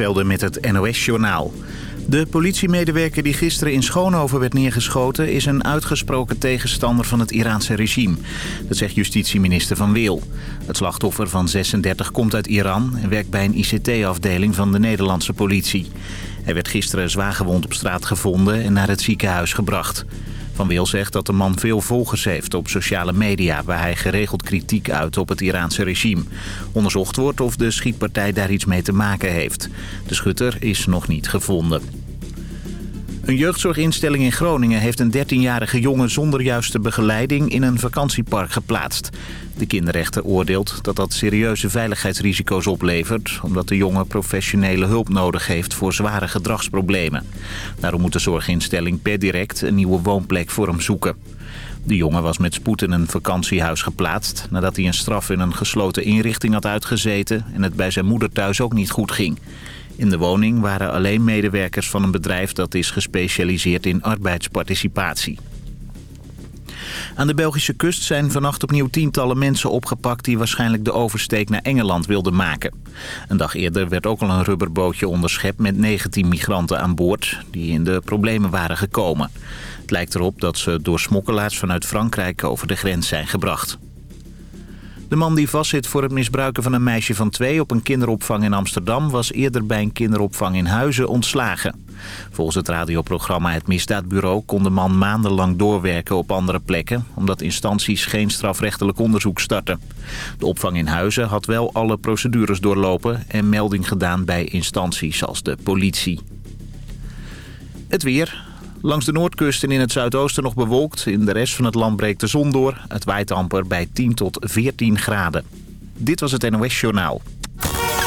Velden met het NOS-journaal. De politiemedewerker die gisteren in Schoonhoven werd neergeschoten... is een uitgesproken tegenstander van het Iraanse regime. Dat zegt justitieminister Van Weel. Het slachtoffer van 36 komt uit Iran... en werkt bij een ICT-afdeling van de Nederlandse politie. Hij werd gisteren zwaargewond op straat gevonden en naar het ziekenhuis gebracht. Van Wil zegt dat de man veel volgers heeft op sociale media... waar hij geregeld kritiek uit op het Iraanse regime. Onderzocht wordt of de schietpartij daar iets mee te maken heeft. De schutter is nog niet gevonden. Een jeugdzorginstelling in Groningen heeft een 13-jarige jongen zonder juiste begeleiding in een vakantiepark geplaatst. De kinderrechter oordeelt dat dat serieuze veiligheidsrisico's oplevert... omdat de jongen professionele hulp nodig heeft voor zware gedragsproblemen. Daarom moet de zorginstelling per direct een nieuwe woonplek voor hem zoeken. De jongen was met spoed in een vakantiehuis geplaatst... nadat hij een straf in een gesloten inrichting had uitgezeten... en het bij zijn moeder thuis ook niet goed ging. In de woning waren alleen medewerkers van een bedrijf dat is gespecialiseerd in arbeidsparticipatie. Aan de Belgische kust zijn vannacht opnieuw tientallen mensen opgepakt... die waarschijnlijk de oversteek naar Engeland wilden maken. Een dag eerder werd ook al een rubberbootje onderschept met 19 migranten aan boord... die in de problemen waren gekomen. Het lijkt erop dat ze door smokkelaars vanuit Frankrijk over de grens zijn gebracht. De man die vastzit voor het misbruiken van een meisje van twee op een kinderopvang in Amsterdam... was eerder bij een kinderopvang in Huizen ontslagen. Volgens het radioprogramma Het Misdaadbureau kon de man maandenlang doorwerken op andere plekken... omdat instanties geen strafrechtelijk onderzoek starten. De opvang in Huizen had wel alle procedures doorlopen... en melding gedaan bij instanties als de politie. Het weer. Langs de noordkust en in het zuidoosten nog bewolkt. In de rest van het land breekt de zon door. Het waait amper bij 10 tot 14 graden. Dit was het NOS Journaal.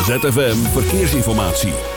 ZFM Verkeersinformatie.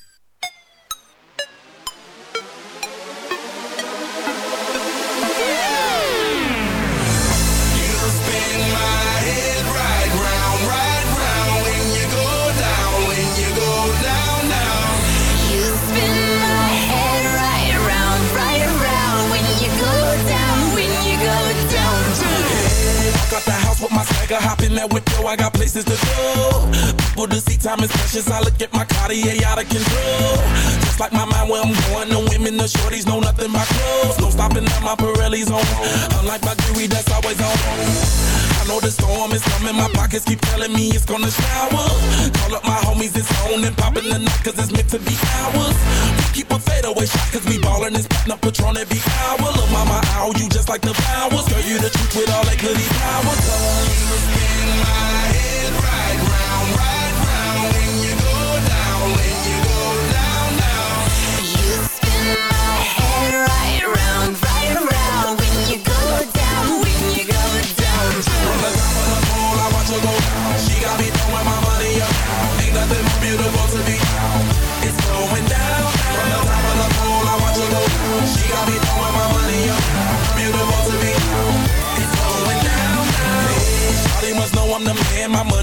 Hop in that yo, I got places to go. People to see, time is precious. I look at my Cartier out of control. Just like my mind where I'm going, the women, the shorties know nothing but clothes. No stopping at my Pirelli's on. Unlike my jewelry, that's always on. I know the storm is coming, my pockets keep telling me it's gonna shower. Call up my homies, it's on and popping the night, cause it's meant to be ours. We keep a fadeaway shot, cause we ballin' and spittin' up Patron every hour. Look, mama, ow, you just like the flowers. Girl, you the truth with all that goody power. my money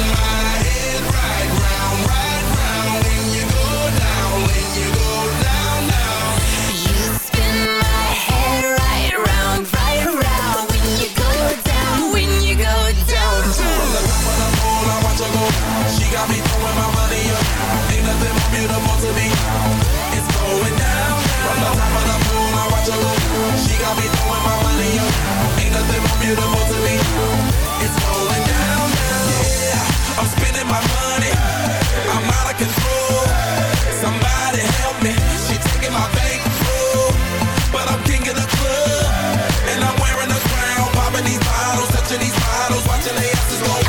got beautiful to me. It's going I'm spending my money. I'm out of control. Somebody help me. She taking my bankroll. But I'm king of the club. And I'm wearing a crown. Popping these bottles, touching these bottles, watching the asses go.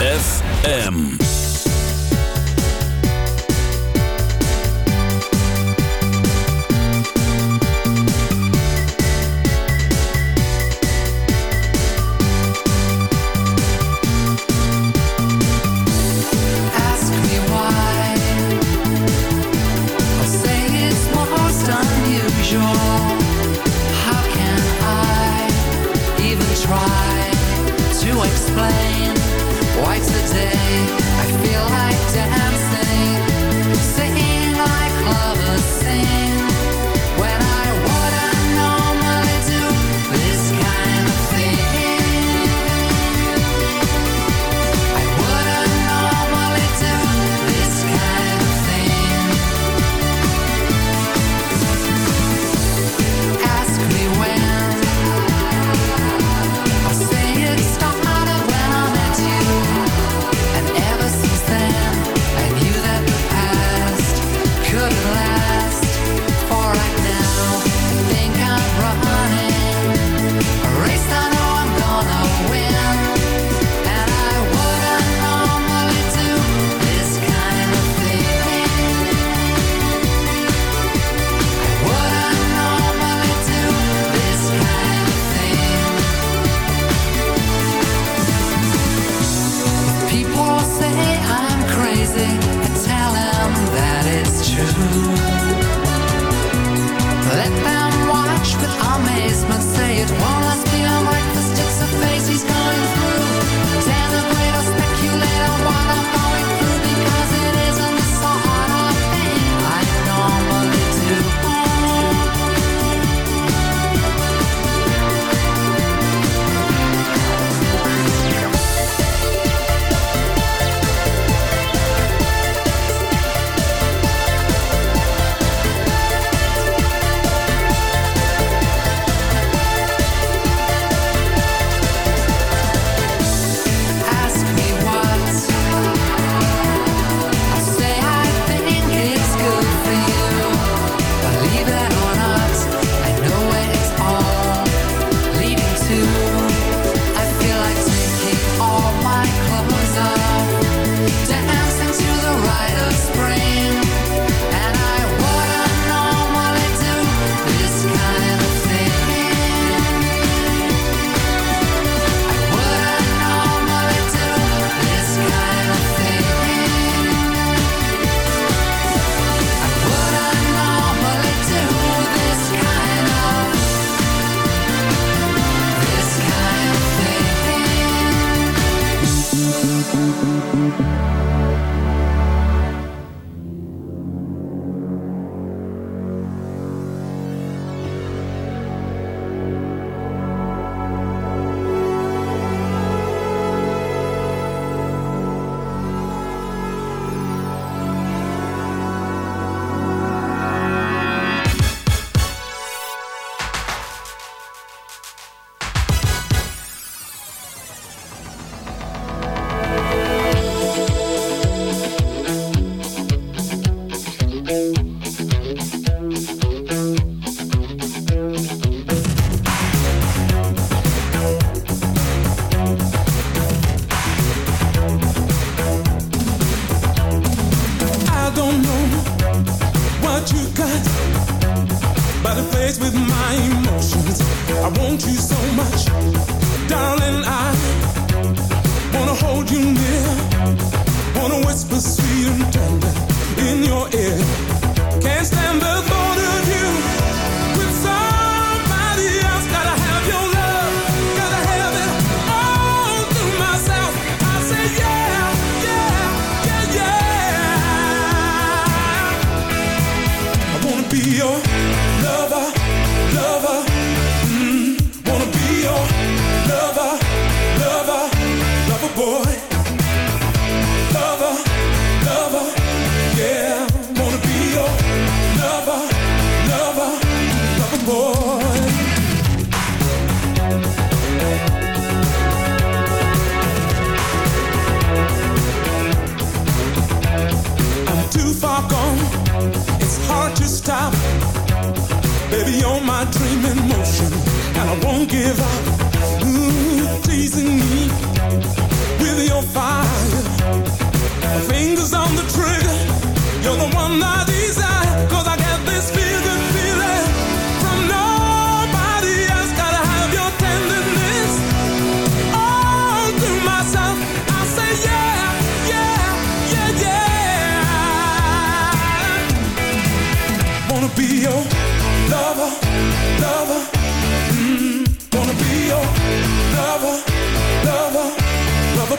I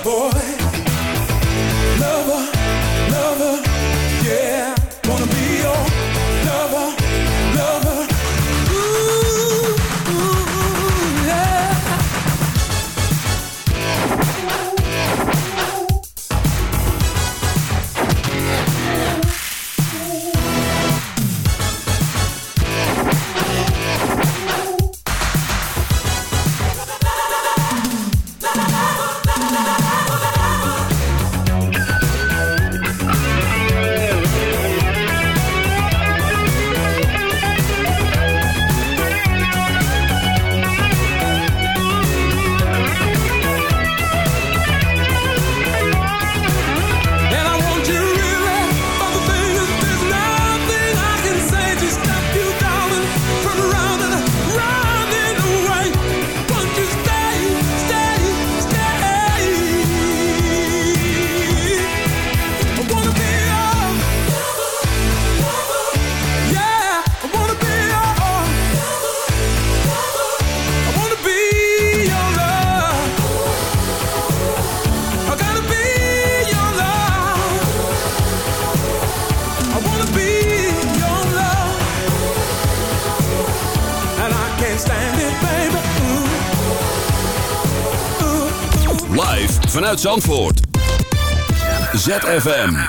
boy. Zandvoort. ZFM.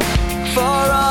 For all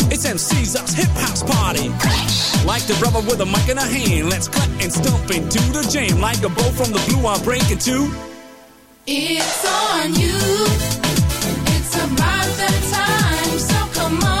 It's MC's us hip house party. Like the brother with a mic in a hand. Let's cut and stomp into the jam. Like a bow from the blue, I'm breaking two. It's on you. It's about that time. So come on,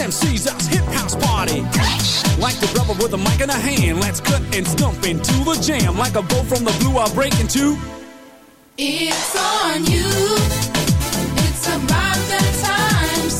MC's house, hip house party. Like the rubber with a mic in a hand, let's cut and stump into the jam. Like a bolt from the blue, I'll break into. It's on you. It's about that time.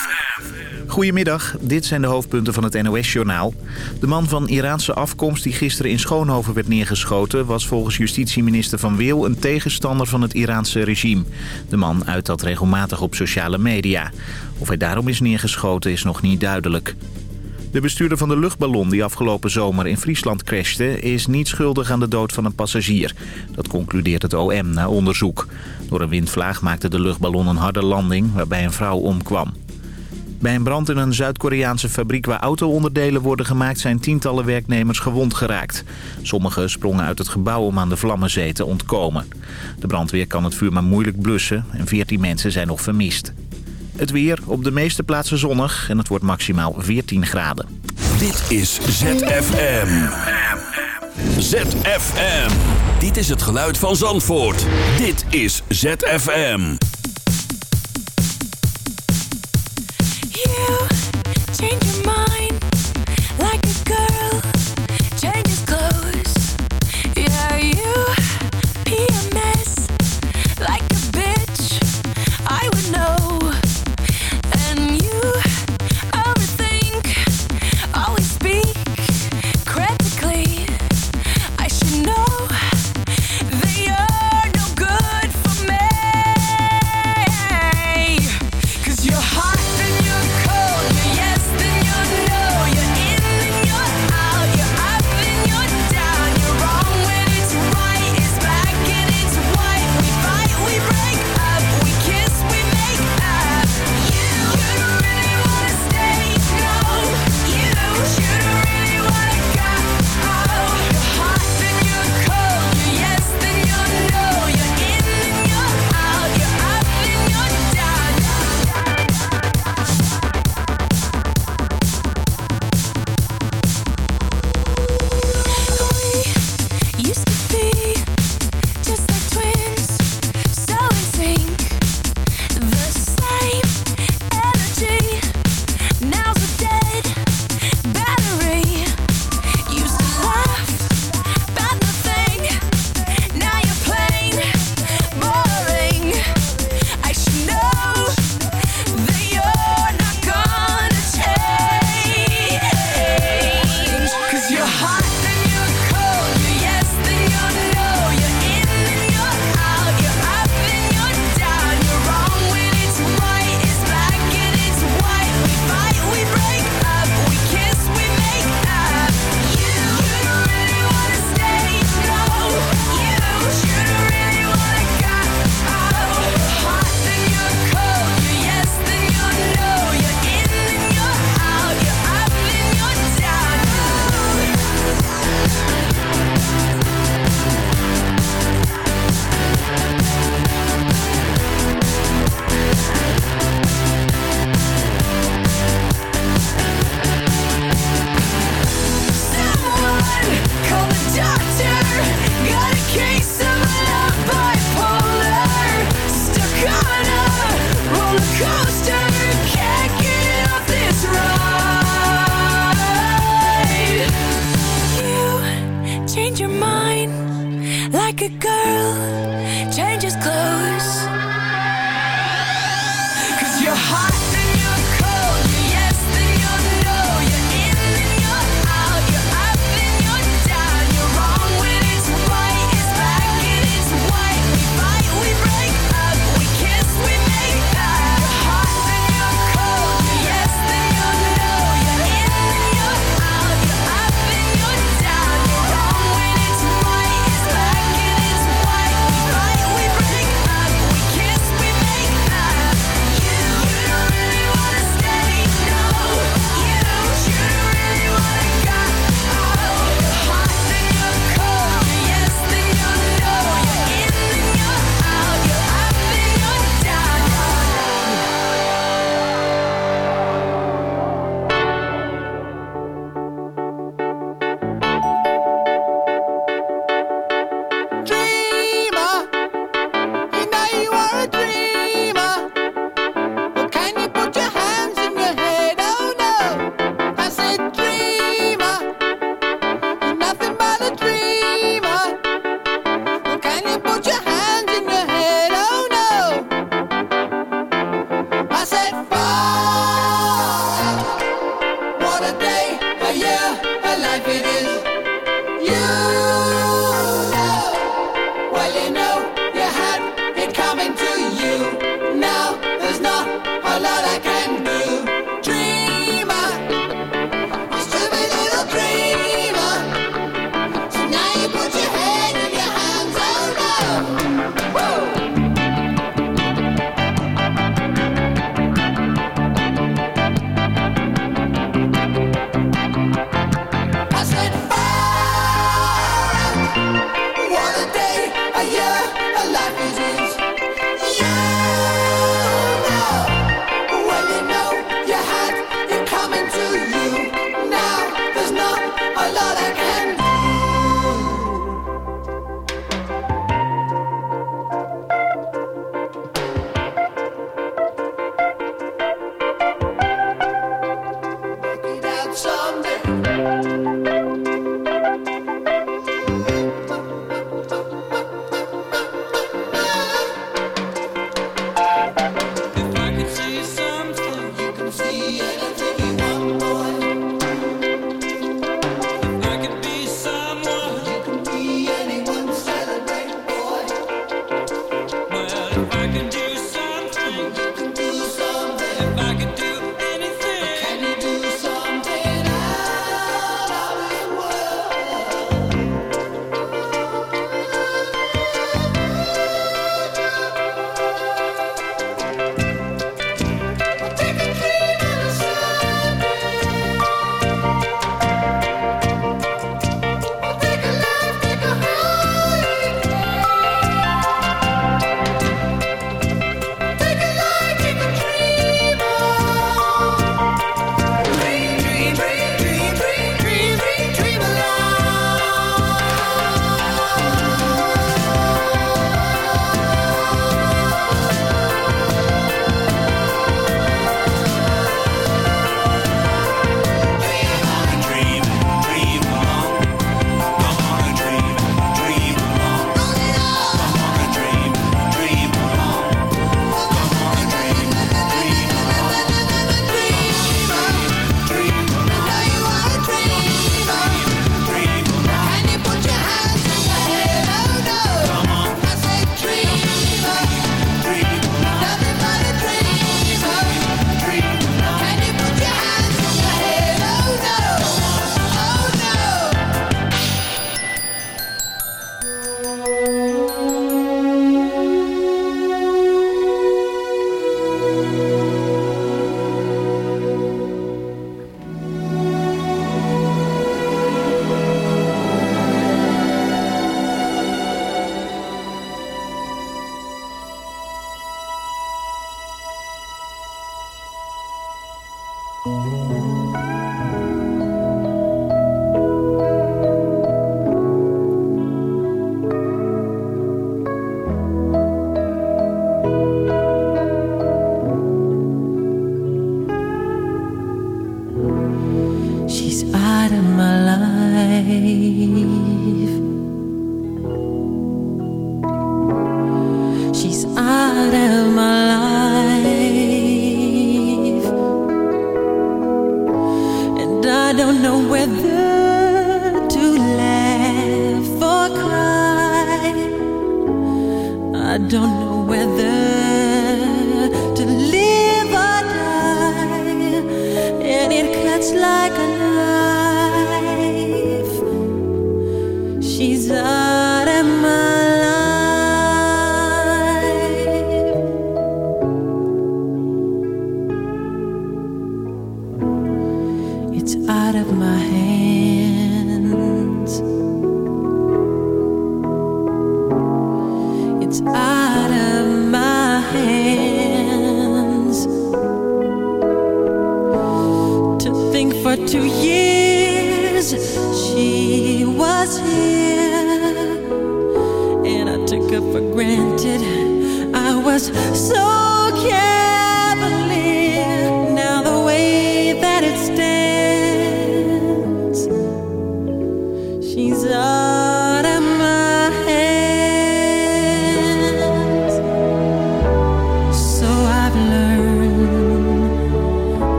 Goedemiddag, dit zijn de hoofdpunten van het NOS-journaal. De man van Iraanse afkomst die gisteren in Schoonhoven werd neergeschoten... was volgens justitieminister Van Weel een tegenstander van het Iraanse regime. De man uit dat regelmatig op sociale media. Of hij daarom is neergeschoten is nog niet duidelijk. De bestuurder van de luchtballon die afgelopen zomer in Friesland crashte... is niet schuldig aan de dood van een passagier. Dat concludeert het OM na onderzoek. Door een windvlaag maakte de luchtballon een harde landing... waarbij een vrouw omkwam. Bij een brand in een Zuid-Koreaanse fabriek waar auto-onderdelen worden gemaakt... zijn tientallen werknemers gewond geraakt. Sommigen sprongen uit het gebouw om aan de vlammenzee te ontkomen. De brandweer kan het vuur maar moeilijk blussen en 14 mensen zijn nog vermist. Het weer op de meeste plaatsen zonnig en het wordt maximaal 14 graden. Dit is ZFM. ZFM. Dit is het geluid van Zandvoort. Dit is ZFM. Change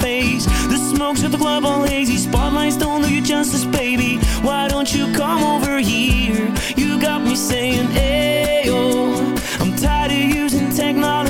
phase. The smokes at the club all hazy. Spotlights don't do you justice, baby. Why don't you come over here? You got me saying, Ayo. Oh, I'm tired of using technology.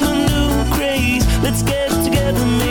Let's get together,